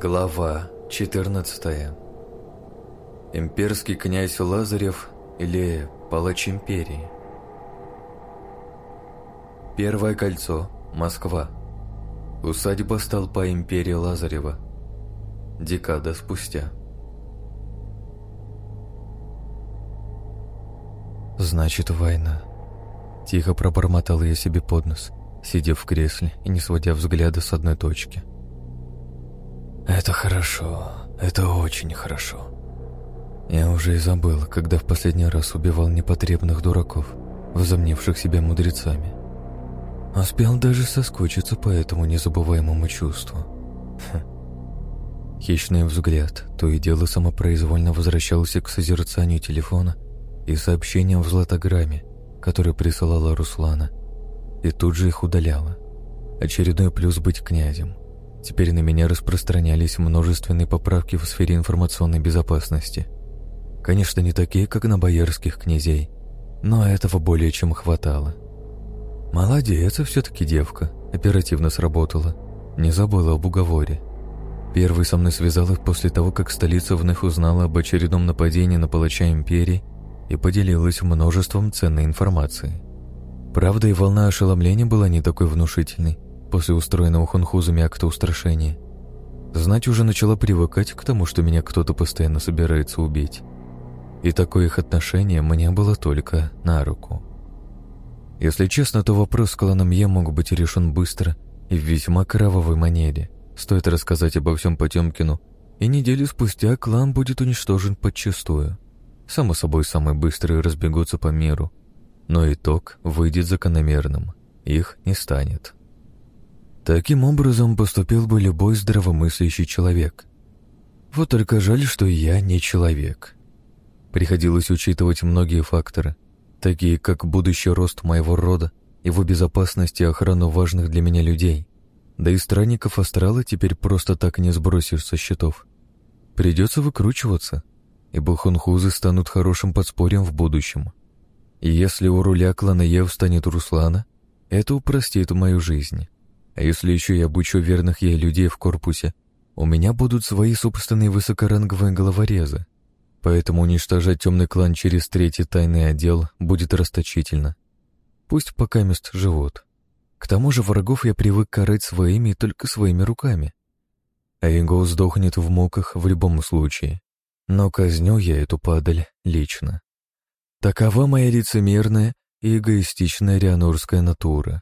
Глава 14 Имперский князь Лазарев или палач империи. Первое кольцо, Москва. Усадьба столпа империи Лазарева. Декада спустя. «Значит, война», — тихо пробормотал я себе под нос, сидя в кресле и не сводя взгляда с одной точки — это хорошо. Это очень хорошо. Я уже и забыл, когда в последний раз убивал непотребных дураков, возомнивших себя мудрецами. Успел даже соскучиться по этому незабываемому чувству. Хм. Хищный взгляд то и дело самопроизвольно возвращался к созерцанию телефона и сообщениям в златограмме, которые присылала Руслана, и тут же их удаляла. Очередной плюс быть князем — Теперь на меня распространялись множественные поправки в сфере информационной безопасности. Конечно, не такие, как на боярских князей, но этого более чем хватало. Молодец, все-таки девка, оперативно сработала. Не забыла об уговоре. Первый со мной связалась после того, как столица вновь узнала об очередном нападении на палача империи и поделилась множеством ценной информации. Правда, и волна ошеломления была не такой внушительной, после устроенного хунхузами акта устрашения. Знать уже начала привыкать к тому, что меня кто-то постоянно собирается убить. И такое их отношение мне было только на руку. Если честно, то вопрос с кланом Е мог быть решен быстро и в весьма кровавой манере. Стоит рассказать обо всем Потемкину, и неделю спустя клан будет уничтожен подчистую. Само собой, самые быстрые разбегутся по миру. Но итог выйдет закономерным. Их не станет. Таким образом поступил бы любой здравомыслящий человек. Вот только жаль, что я не человек. Приходилось учитывать многие факторы, такие как будущий рост моего рода, его безопасность и охрану важных для меня людей. Да и странников астрала теперь просто так не сбросишь со счетов. Придется выкручиваться, ибо хунхузы станут хорошим подспорьем в будущем. И если у руля клана Ев станет Руслана, это упростит мою жизнь. А если еще я обучу верных ей людей в корпусе, у меня будут свои собственные высокоранговые головорезы. Поэтому уничтожать темный клан через третий тайный отдел будет расточительно. Пусть пока мест живут. К тому же врагов я привык карать своими и только своими руками. А Инго сдохнет в муках в любом случае. Но казню я эту падаль лично. Такова моя лицемерная и эгоистичная рианурская натура.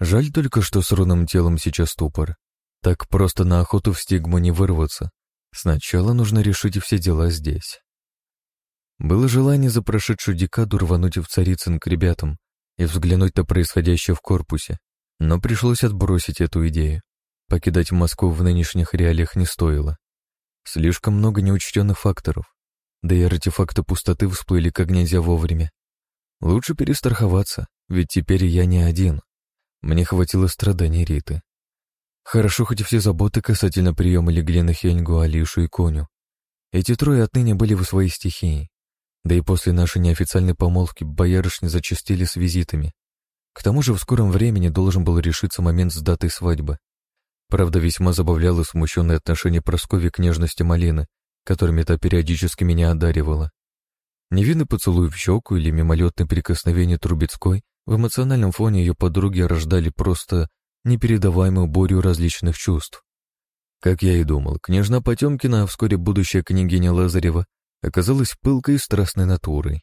Жаль только, что с рунным телом сейчас ступор. Так просто на охоту в стигму не вырваться. Сначала нужно решить все дела здесь. Было желание за прошедшую декаду рвануть в Царицын к ребятам и взглянуть на происходящее в корпусе, но пришлось отбросить эту идею. Покидать Москву в нынешних реалиях не стоило. Слишком много неучтенных факторов, да и артефакты пустоты всплыли как нельзя вовремя. Лучше перестраховаться, ведь теперь я не один. Мне хватило страданий Риты. Хорошо, хоть и все заботы касательно приема легли на Хельгу, Алишу и Коню. Эти трое отныне были в своей стихии. Да и после нашей неофициальной помолвки боярышни зачастили с визитами. К тому же в скором времени должен был решиться момент с датой свадьбы. Правда, весьма забавляло смущенное отношение Прасковьи к нежности Малины, которыми та периодически меня одаривала. Невинный поцелуй в щеку или мимолетное прикосновение Трубецкой в эмоциональном фоне ее подруги рождали просто непередаваемую бурю различных чувств. Как я и думал, княжна Потемкина, а вскоре будущая княгиня Лазарева, оказалась пылкой и страстной натурой.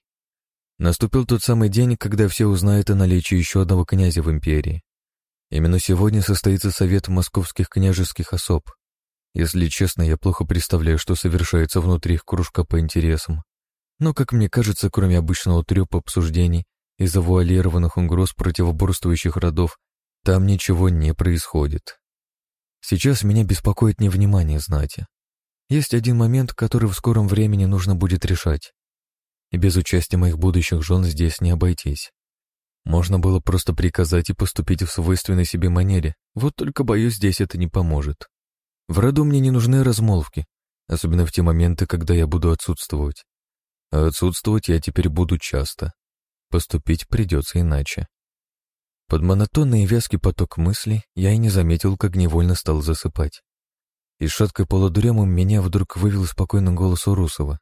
Наступил тот самый день, когда все узнают о наличии еще одного князя в империи. Именно сегодня состоится совет московских княжеских особ. Если честно, я плохо представляю, что совершается внутри их кружка по интересам. Но, как мне кажется, кроме обычного трёпа обсуждений и завуалированных угроз противоборствующих родов, там ничего не происходит. Сейчас меня беспокоит невнимание знати. Есть один момент, который в скором времени нужно будет решать. И без участия моих будущих жен здесь не обойтись. Можно было просто приказать и поступить в свойственной себе манере, вот только, боюсь, здесь это не поможет. В роду мне не нужны размолвки, особенно в те моменты, когда я буду отсутствовать. А отсутствовать я теперь буду часто. Поступить придется иначе. Под монотонный и вязкий поток мыслей я и не заметил, как невольно стал засыпать. и шаткой полудремом меня вдруг вывел спокойный голос Урусова.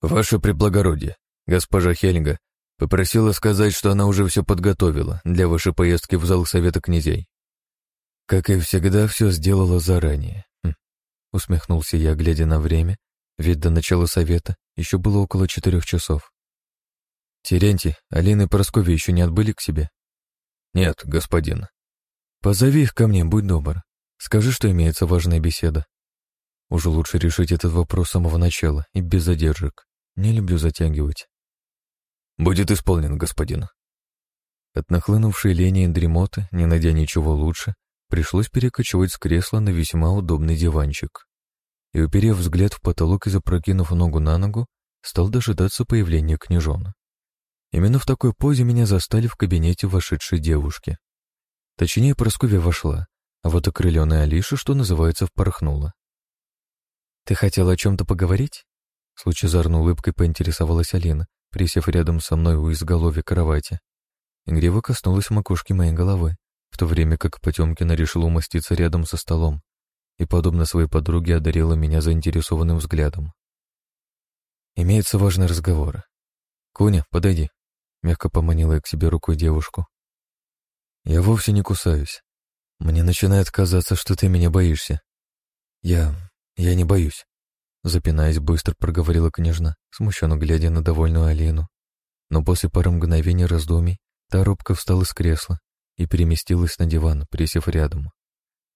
«Ваше преблагородие, госпожа Хельга попросила сказать, что она уже все подготовила для вашей поездки в зал Совета князей. Как и всегда, все сделала заранее. Хм. Усмехнулся я, глядя на время, ведь до начала совета еще было около четырех часов. Терентий, Алина и Прасковья еще не отбыли к себе? Нет, господин. Позови их ко мне, будь добр. Скажи, что имеется важная беседа. Уже лучше решить этот вопрос с самого начала и без задержек. Не люблю затягивать. Будет исполнен, господин. От нахлынувшей лени и дремоты, не найдя ничего лучше, пришлось перекочевать с кресла на весьма удобный диванчик. И, уперев взгляд в потолок и запрокинув ногу на ногу, стал дожидаться появления княжона. Именно в такой позе меня застали в кабинете вошедшей девушки. Точнее, Прасковья вошла, а вот окрыленная Алиша, что называется, впорхнула. «Ты хотела о чем-то поговорить?» С лучезарной улыбкой поинтересовалась Алина, присев рядом со мной у изголовья кровати. Игриво коснулась макушки моей головы, в то время как Потемкина решила умоститься рядом со столом и, подобно своей подруге, одарила меня заинтересованным взглядом. «Имеется важный разговор. Куня, подойди», — мягко поманила я к себе рукой девушку. «Я вовсе не кусаюсь. Мне начинает казаться, что ты меня боишься. Я... я не боюсь. Запинаясь, быстро проговорила княжна, смущенно глядя на довольную Алину. Но после пары мгновений раздумий та робко встала с кресла и переместилась на диван, присев рядом.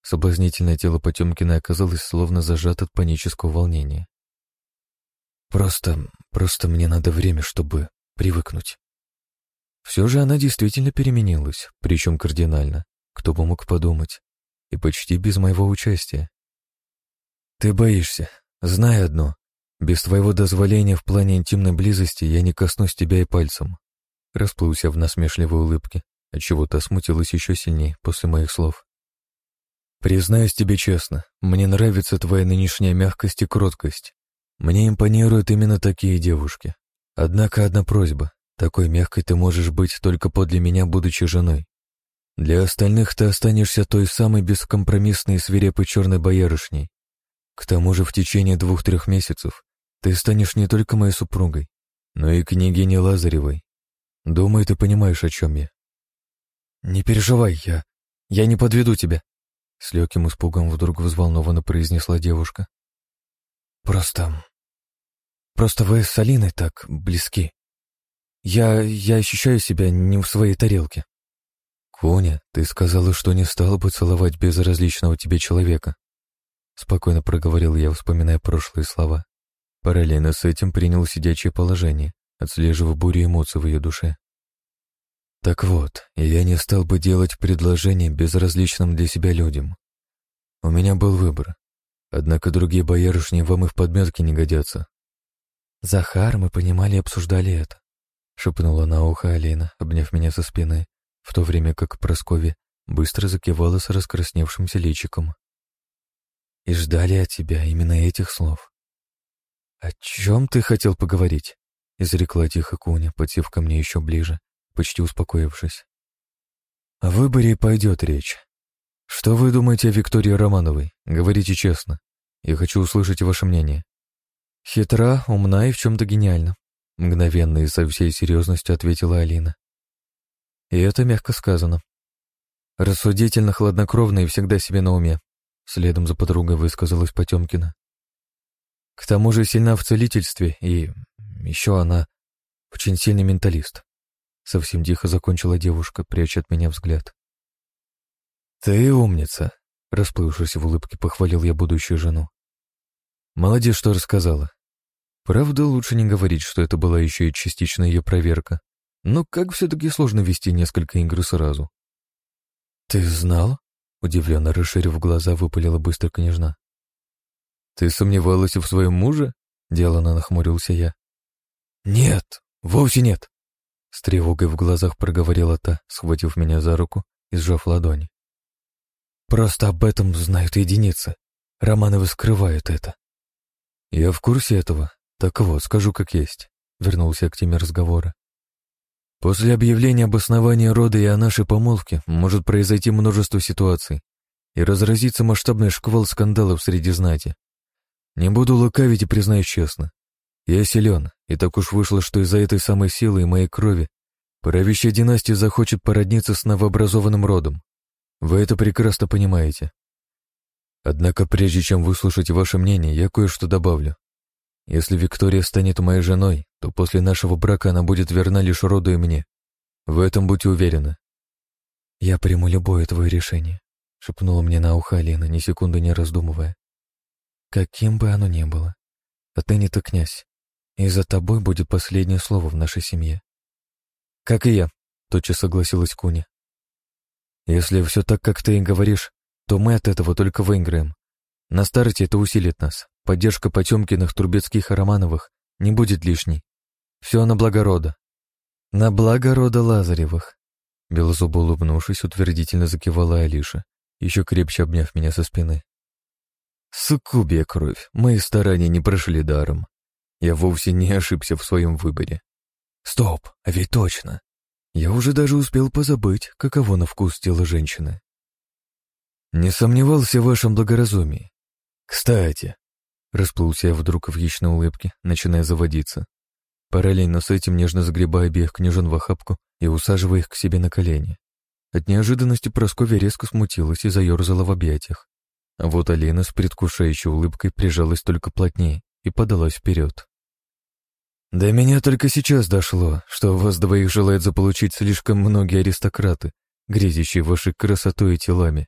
Соблазнительное тело Потемкина оказалось словно зажато от панического волнения. «Просто... просто мне надо время, чтобы привыкнуть». Все же она действительно переменилась, причем кардинально. Кто бы мог подумать. И почти без моего участия. Ты боишься. Знай одно. Без твоего дозволения в плане интимной близости я не коснусь тебя и пальцем. Расплылся в насмешливой улыбке, отчего-то смутилась еще сильнее после моих слов. Признаюсь тебе честно, мне нравится твоя нынешняя мягкость и кроткость. Мне импонируют именно такие девушки. Однако одна просьба. Такой мягкой ты можешь быть только подле меня, будучи женой. Для остальных ты останешься той самой бескомпромиссной и свирепой черной боярышней. К тому же в течение двух-трех месяцев ты станешь не только моей супругой, но и княгиней Лазаревой. Думаю, ты понимаешь, о чем я. Не переживай, я... я не подведу тебя. С легким испугом вдруг взволнованно произнесла девушка. Просто... Просто вы с Алиной так близки. Я... я ощущаю себя не в своей тарелке. «Коня, ты сказала, что не стала бы целовать безразличного тебе человека», — спокойно проговорил я, вспоминая прошлые слова. Параллельно с этим принял сидячее положение, отслеживая бурю эмоций в ее душе. «Так вот, я не стал бы делать предложение безразличным для себя людям. У меня был выбор, однако другие боярышни вам и в подметке не годятся». «Захар, мы понимали и обсуждали это», — шепнула на ухо Алина, обняв меня со спины в то время как Прасковья быстро закивала с раскрасневшимся личиком. «И ждали от тебя именно этих слов». «О чем ты хотел поговорить?» — изрекла тихо Куня, подсев ко мне еще ближе, почти успокоившись. «О выборе пойдет речь. Что вы думаете о Виктории Романовой? Говорите честно. Я хочу услышать ваше мнение». «Хитра, умна и в чем-то гениальна», — мгновенно и со всей серьезностью ответила Алина. И это мягко сказано. Рассудительно, хладнокровно и всегда себе на уме. Следом за подругой высказалась Потемкина. К тому же сильна в целительстве, и еще она очень сильный менталист. Совсем тихо закончила девушка, пряча от меня взгляд. «Ты умница», — расплывшись в улыбке, похвалил я будущую жену. «Молодец, что рассказала. Правда, лучше не говорить, что это была еще и частично ее проверка. Но как все-таки сложно вести несколько игр сразу. «Ты знал?» — удивленно расширив глаза, выпалила быстро княжна. «Ты сомневалась в своем муже?» — делано нахмурился я. «Нет, вовсе нет!» С тревогой в глазах проговорила та, схватив меня за руку и сжав ладони. «Просто об этом знают единицы. Романовы скрывают это». «Я в курсе этого. Так вот, скажу как есть», — вернулся к теме разговора. После объявления обоснования рода и о нашей помолвке может произойти множество ситуаций. и разразится масштабный шквал скандалов среди знати. Не буду лукавить и признаюсь честно. Я силен, и так уж вышло, что из-за этой самой силы и моей крови правящая династия захочет породниться с новообразованным родом. Вы это прекрасно понимаете. Однако прежде чем выслушать ваше мнение, я кое-что добавлю. Если Виктория станет моей женой, то после нашего брака она будет верна лишь роду и мне. В этом будьте уверены. Я приму любое твое решение, шепнула мне на ухо Алина, ни секунды не раздумывая. Каким бы оно ни было. Отныне ты князь, и за тобой будет последнее слово в нашей семье. Как и я, тотчас согласилась Куня. Если все так, как ты и говоришь, то мы от этого только выиграем. На старте это усилит нас. Поддержка Потемкиных, Трубецких и Романовых не будет лишней. Все на благо рода. На благо рода Лазаревых. Белозубо улыбнувшись, утвердительно закивала Алиша, еще крепче обняв меня со спины. Суккубия кровь, мои старания не прошли даром. Я вовсе не ошибся в своем выборе. Стоп, а ведь точно. Я уже даже успел позабыть, каково на вкус тело женщины. Не сомневался в вашем благоразумии. Кстати, расплылся вдруг в яичной улыбке, начиная заводиться. Параллельно с этим нежно загребая обеих княжон в охапку и усаживая их к себе на колени. От неожиданности Прасковья резко смутилась и заерзала в объятиях. А вот Алина с предвкушающей улыбкой прижалась только плотнее и подалась вперед. «До меня только сейчас дошло, что вас двоих желают заполучить слишком многие аристократы, грезящие вашей красотой и телами.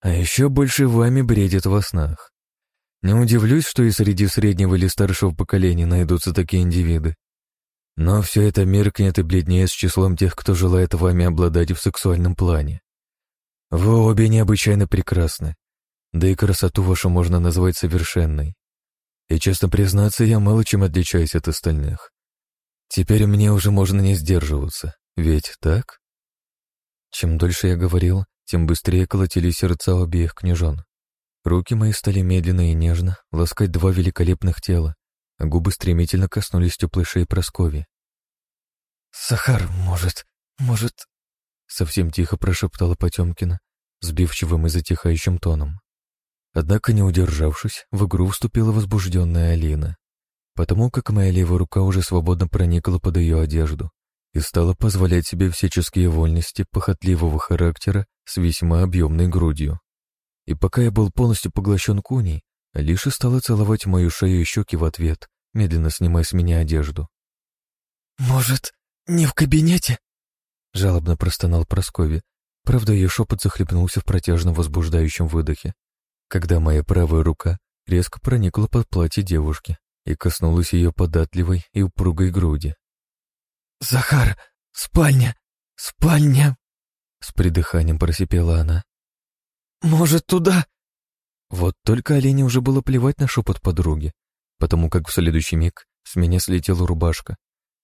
А еще больше вами бредят во снах. Не удивлюсь, что и среди среднего или старшего поколения найдутся такие индивиды. Но все это меркнет и бледнее с числом тех, кто желает вами обладать в сексуальном плане. Вы обе необычайно прекрасны, да и красоту вашу можно назвать совершенной. И, честно признаться, я мало чем отличаюсь от остальных. Теперь мне уже можно не сдерживаться, ведь так? Чем дольше я говорил, тем быстрее колотились сердца обеих княжон. Руки мои стали медленно и нежно ласкать два великолепных тела, а губы стремительно коснулись теплой шеи Прасковьи. «Сахар, может, может...» Совсем тихо прошептала Потемкина, сбивчивым и затихающим тоном. Однако, не удержавшись, в игру вступила возбужденная Алина, потому как моя левая рука уже свободно проникла под ее одежду и стала позволять себе всяческие вольности похотливого характера с весьма объемной грудью. И пока я был полностью поглощен куней, Алиша стала целовать мою шею и щеки в ответ, медленно снимая с меня одежду. «Может, не в кабинете?» Жалобно простонал Прасковья. Правда, ее шепот захлебнулся в протяжном возбуждающем выдохе когда моя правая рука резко проникла под платье девушки и коснулась ее податливой и упругой груди. «Захар, спальня, спальня!» С придыханием просипела она. «Может, туда?» Вот только Олене уже было плевать на шепот подруги, потому как в следующий миг с меня слетела рубашка.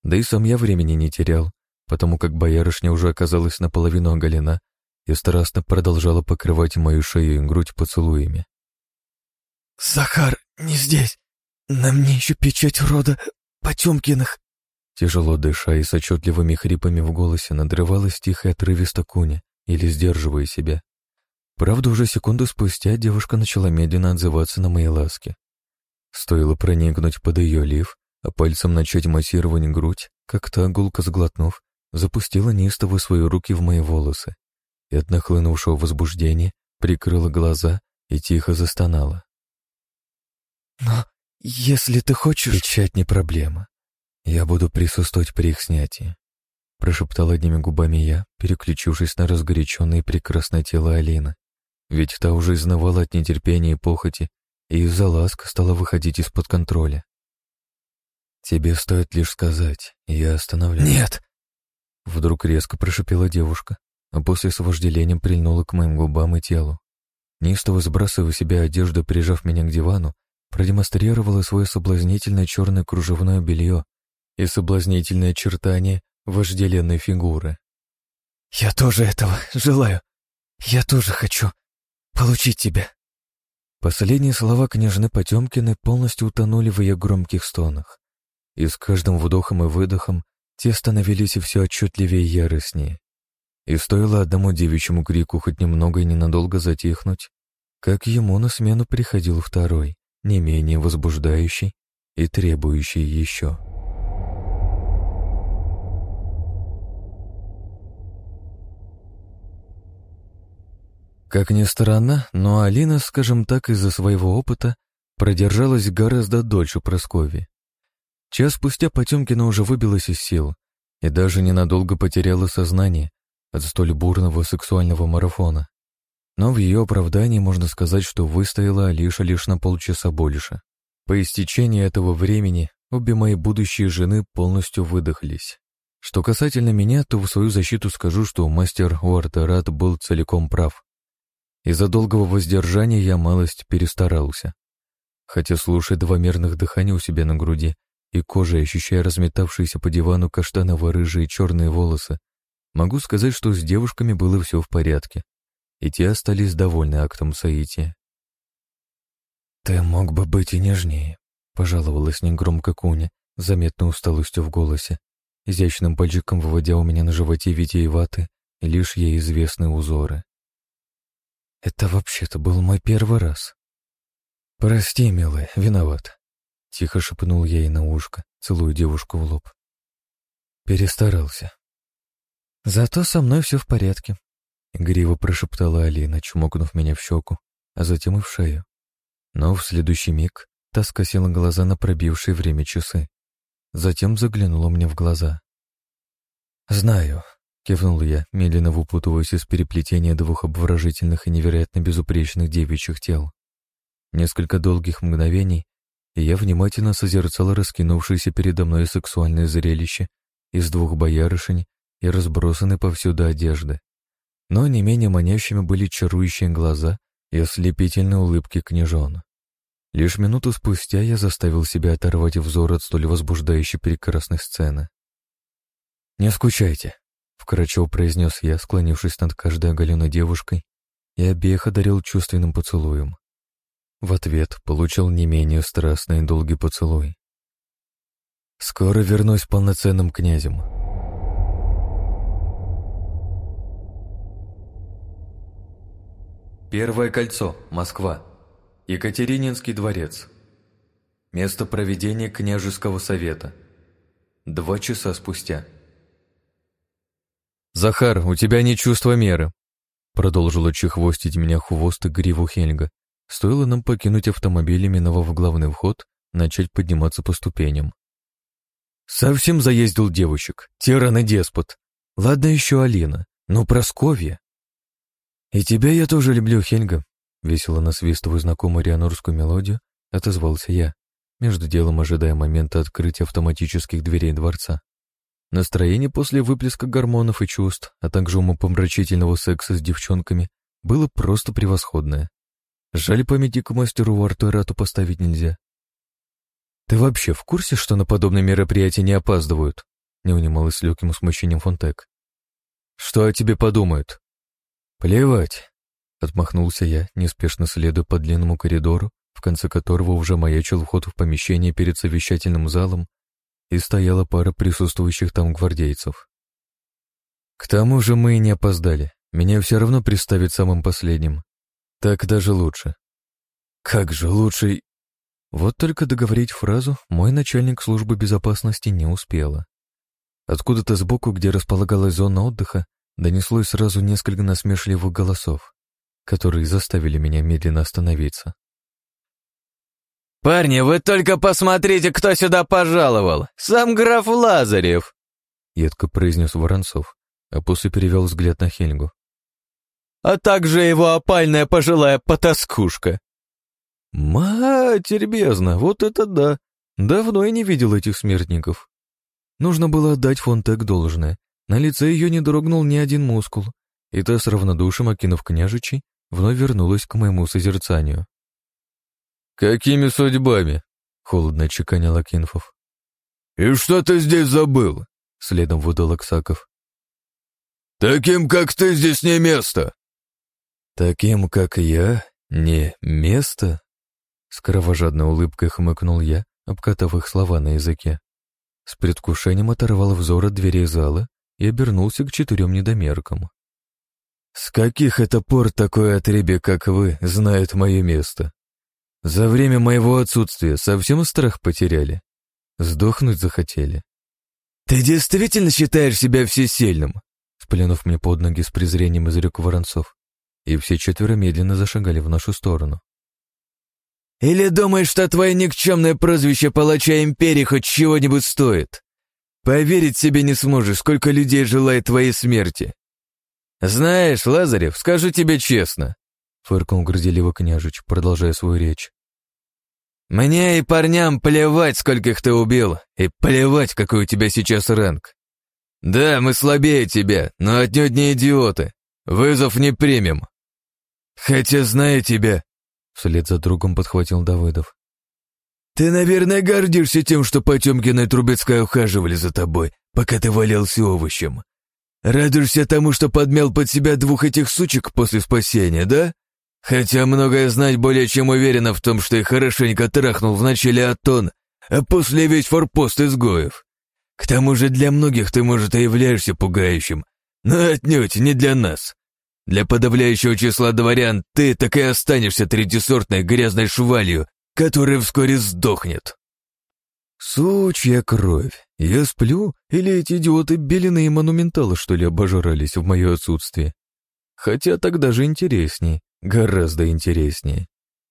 Да и сам я времени не терял, потому как боярышня уже оказалась наполовину оголена и страстно продолжала покрывать мою шею и грудь поцелуями. «Захар, не здесь! На мне еще печать рода Потемкиных!» Тяжело дыша и с отчетливыми хрипами в голосе надрывалась тихо отрывисто куня, или сдерживая себя. Правда, уже секунду спустя девушка начала медленно отзываться на мои ласки. Стоило проникнуть под ее лиф, а пальцем начать массировать грудь, как та, гулко сглотнув, запустила неистово свои руки в мои волосы и от нахлынувшего возбуждения прикрыла глаза и тихо застонала. «Но если ты хочешь...» «Печать не проблема. Я буду присутствовать при их снятии», — прошептал одними губами я, переключившись на разгоряченное и прекрасное тело Алины. Ведь та уже изнывала от нетерпения и похоти, и из-за ласк стала выходить из-под контроля. «Тебе стоит лишь сказать, я остановлюсь». «Нет!» Вдруг резко прошипела девушка, а после с вожделением прильнула к моим губам и телу. Неистово сбрасывая себя одежду, прижав меня к дивану, продемонстрировала свое соблазнительное черное кружевное белье и соблазнительное очертание вожделенной фигуры. «Я тоже этого желаю. Я тоже хочу получить тебя». Последние слова княжны Потемкины полностью утонули в ее громких стонах, и с каждым вдохом и выдохом те становились все отчетливее и яростнее. И стоило одному девичьему крику хоть немного и ненадолго затихнуть, как ему на смену приходил второй, не менее возбуждающий и требующий еще. Как ни странно, но Алина, скажем так, из-за своего опыта продержалась гораздо дольше Праскови. Час спустя Потемкина уже выбилась из сил и даже ненадолго потеряла сознание от столь бурного сексуального марафона. Но в ее оправдании можно сказать, что выстояла Алиша лишь на полчаса больше. По истечении этого времени обе мои будущие жены полностью выдохлись. Что касательно меня, то в свою защиту скажу, что мастер Уартарат был целиком прав. Из-за долгого воздержания я малость перестарался. Хотя, слушая два мерных дыхания у себя на груди и кожей ощущая разметавшиеся по дивану каштаново-рыжие черные волосы, могу сказать, что с девушками было все в порядке, и те остались довольны актом соития. «Ты мог бы быть и нежнее», — пожаловалась негромко Куня, заметной усталостью в голосе, изящным пальчиком выводя у меня на животе витиеваты лишь ей известные узоры. Это вообще-то был мой первый раз. Прости, милая, виноват. Тихо шепнул я ей на ушко, целую девушку в лоб. Перестарался. Зато со мной все в порядке. Игриво прошептала Алина, чмокнув меня в щеку, а затем и в шею. Но в следующий миг та скосила глаза на пробившие время часы. Затем заглянула мне в глаза. «Знаю, Кивнул я, медленно выпутываясь из переплетения двух обворожительных и невероятно безупречных девичьих тел. Несколько долгих мгновений, и я внимательно созерцал раскинувшееся передо мной сексуальное зрелище из двух боярышень и разбросанной повсюду одежды. Но не менее манящими были чарующие глаза и ослепительные улыбки княжон. Лишь минуту спустя я заставил себя оторвать взор от столь возбуждающей прекрасной сцены. «Не скучайте», Вкратчиво произнес я, склонившись над каждой оголенной девушкой, и обеих одарил чувственным поцелуем. В ответ получил не менее страстный и долгий поцелуй. «Скоро вернусь полноценным князем», Первое кольцо, Москва. Екатерининский дворец. Место проведения княжеского совета. Два часа спустя. «Захар, у тебя не чувство меры», — продолжила чехвостить меня хвост и гриву Хельга. Стоило нам покинуть автомобиль, миновав главный вход, начать подниматься по ступеням. «Совсем заездил девочек, тиран и деспот. Ладно еще Алина, но Просковья...» «И тебя я тоже люблю, Хельга», — весело насвистывая знакомую рианорскую мелодию, отозвался я, между делом ожидая момента открытия автоматических дверей дворца. Настроение после выплеска гормонов и чувств, а также умопомрачительного секса с девчонками, было просто превосходное. Жаль, памятник мастеру Вартуэрату поставить нельзя. «Ты вообще в курсе, что на подобные мероприятия не опаздывают?» не унималась с легким смущением Фонтек. «Что о тебе подумают?» «Плевать», — отмахнулся я, неспешно следуя по длинному коридору, в конце которого уже маячил вход в помещение перед совещательным залом и стояла пара присутствующих там гвардейцев. К тому же мы и не опоздали. Меня все равно представят самым последним. Так даже лучше. Как же лучше... Вот только договорить фразу мой начальник службы безопасности не успела. Откуда-то сбоку, где располагалась зона отдыха, донеслось сразу несколько насмешливых голосов, которые заставили меня медленно остановиться. «Парни, вы только посмотрите, кто сюда пожаловал! Сам граф Лазарев!» Едко произнес Воронцов, а после перевел взгляд на Хельгу. «А также его опальная пожилая потаскушка!» «Матерь бездна, вот это да! Давно я не видел этих смертников!» Нужно было отдать Фонтек должное. На лице ее не дрогнул ни один мускул, и та с равнодушием, окинув княжичей, вновь вернулась к моему созерцанию. «Какими судьбами?» — холодно чеканил Акинфов. «И что ты здесь забыл?» — следом выдал Аксаков. «Таким, как ты, здесь не место!» «Таким, как я, не место?» С кровожадной улыбкой хмыкнул я, обкатав их слова на языке. С предвкушением оторвал взор от дверей зала и обернулся к четырем недомеркам. «С каких это пор такой отребе, как вы, знает мое место? За время моего отсутствия совсем страх потеряли? Сдохнуть захотели?» «Ты действительно считаешь себя всесильным?» Сплюнув мне под ноги с презрением изрек Воронцов, и все четверо медленно зашагали в нашу сторону. «Или думаешь, что твое никчемное прозвище палача Империи хоть чего-нибудь стоит? Поверить себе не сможешь, сколько людей желает твоей смерти. Знаешь, Лазарев, скажу тебе честно, фыркнул горделиво княжич, продолжая свою речь. Мне и парням плевать, скольких ты убил, и плевать, какой у тебя сейчас ранг. Да, мы слабее тебя, но отнюдь не идиоты. Вызов не примем. Хотя, зная тебя, вслед за другом подхватил Давыдов. «Ты, наверное, гордишься тем, что Потемкина и Трубецкая ухаживали за тобой, пока ты валялся овощем. Радуешься тому, что подмял под себя двух этих сучек после спасения, да? Хотя многое знать более чем уверена в том, что их хорошенько трахнул в начале Атон, а после весь форпост изгоев. К тому же для многих ты, может, и являешься пугающим, но отнюдь не для нас. Для подавляющего числа дворян ты так и останешься третьесортной грязной швалью, который вскоре сдохнет. Сучья кровь. Я сплю, или эти идиоты белины и монументалы, что ли, обожрались в мое отсутствие? Хотя тогда же интереснее, гораздо интереснее.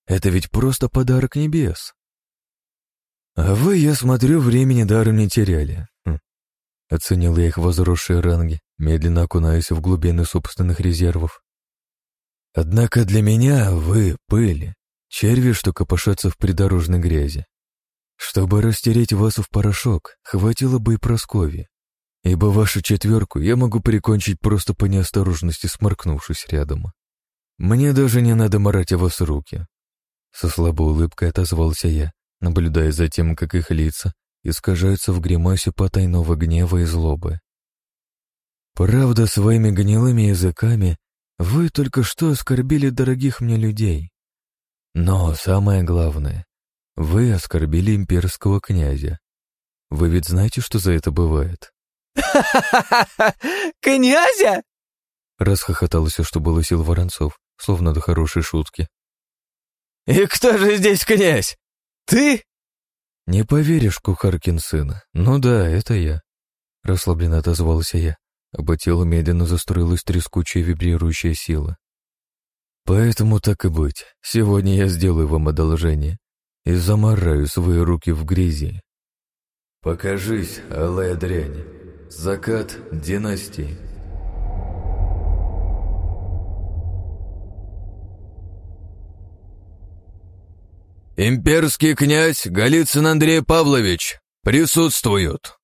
Это ведь просто подарок небес. А вы, я смотрю, времени даром не теряли. Хм. Оценил я их возросшие ранги, медленно окунаясь в глубины собственных резервов. Однако для меня вы — пыль, Черви, что копошатся в придорожной грязи. Чтобы растереть вас в порошок, хватило бы и Проскови. Ибо вашу четверку я могу прикончить просто по неосторожности, сморкнувшись рядом. Мне даже не надо морать о вас руки. Со слабой улыбкой отозвался я, наблюдая за тем, как их лица искажаются в гримасе потайного гнева и злобы. Правда, своими гнилыми языками вы только что оскорбили дорогих мне людей. Но самое главное, вы оскорбили имперского князя. Вы ведь знаете, что за это бывает? Князя? Расхохотался, что было сил Воронцов, словно до хорошей шутки. И кто же здесь князь? Ты? Не поверишь, Кухаркин сын. Ну да, это я. Расслабленно отозвался я, а по телу медленно застроилась трескучая вибрирующая сила. Поэтому так и быть, сегодня я сделаю вам одолжение и замараю свои руки в грязи. Покажись, алая дрянь, закат династии. «Имперский князь Голицын Андрей Павлович присутствуют!»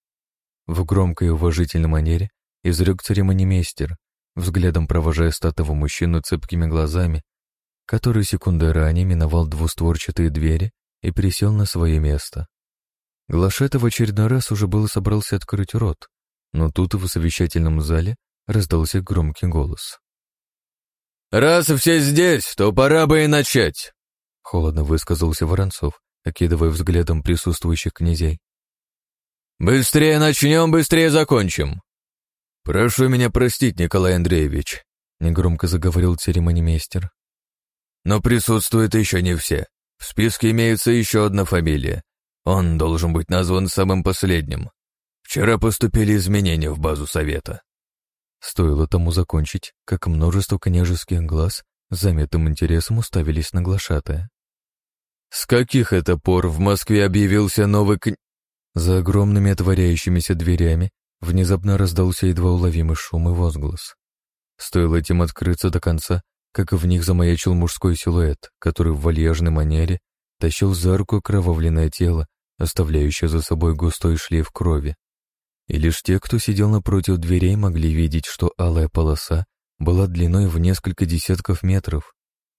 В громкой и уважительной манере изрек церемонимейстер, взглядом провожая статого мужчину цепкими глазами, который секунды ранее миновал двустворчатые двери и присел на свое место. Глашета в очередной раз уже было собрался открыть рот, но тут в совещательном зале раздался громкий голос. «Раз все здесь, то пора бы и начать», — холодно высказался Воронцов, окидывая взглядом присутствующих князей. «Быстрее начнем, быстрее закончим. «Прошу меня простить, Николай Андреевич», — негромко заговорил церемонимейстер. «Но присутствуют еще не все. В списке имеется еще одна фамилия. Он должен быть назван самым последним. Вчера поступили изменения в базу совета». Стоило тому закончить, как множество княжеских глаз с заметным интересом уставились на глашатая. «С каких это пор в Москве объявился новый кн...» За огромными отворяющимися дверями Внезапно раздался едва уловимый шум и возглас. Стоило этим открыться до конца, как в них замаячил мужской силуэт, который в вальяжной манере тащил за руку кровавленное тело, оставляющее за собой густой шлейф крови. И лишь те, кто сидел напротив дверей, могли видеть, что алая полоса была длиной в несколько десятков метров,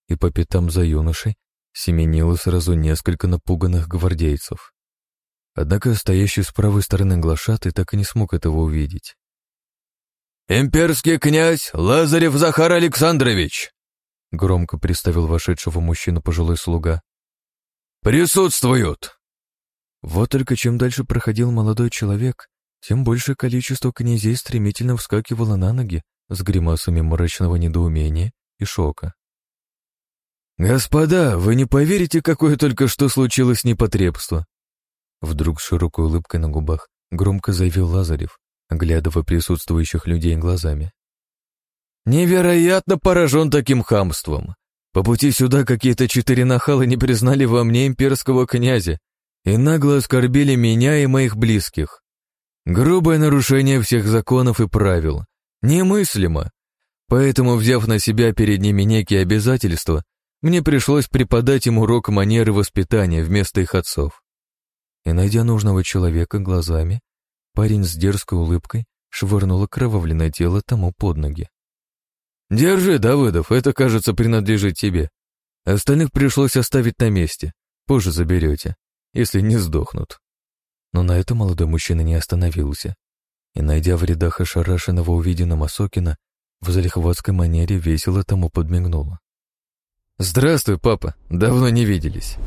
и по пятам за юношей семенило сразу несколько напуганных гвардейцев. Однако стоящий с правой стороны глашатый так и не смог этого увидеть. «Имперский князь Лазарев Захар Александрович!» Громко представил вошедшего мужчину пожилой слуга. «Присутствуют!» Вот только чем дальше проходил молодой человек, тем большее количество князей стремительно вскакивало на ноги с гримасами мрачного недоумения и шока. «Господа, вы не поверите, какое только что случилось непотребство!» Вдруг с широкой улыбкой на губах громко заявил Лазарев, оглядывая присутствующих людей глазами. «Невероятно поражен таким хамством. По пути сюда какие-то четыре нахала не признали во мне имперского князя и нагло оскорбили меня и моих близких. Грубое нарушение всех законов и правил. Немыслимо. Поэтому, взяв на себя перед ними некие обязательства, мне пришлось преподать им урок манеры воспитания вместо их отцов. И, найдя нужного человека глазами, парень с дерзкой улыбкой швырнул окровавленное тело тому под ноги. «Держи, Давыдов, это, кажется, принадлежит тебе. Остальных пришлось оставить на месте. Позже заберете, если не сдохнут». Но на этом молодой мужчина не остановился и, найдя в рядах ошарашенного увиденного Сокина, в залихватской манере весело тому подмигнула. «Здравствуй, папа. Давно не виделись».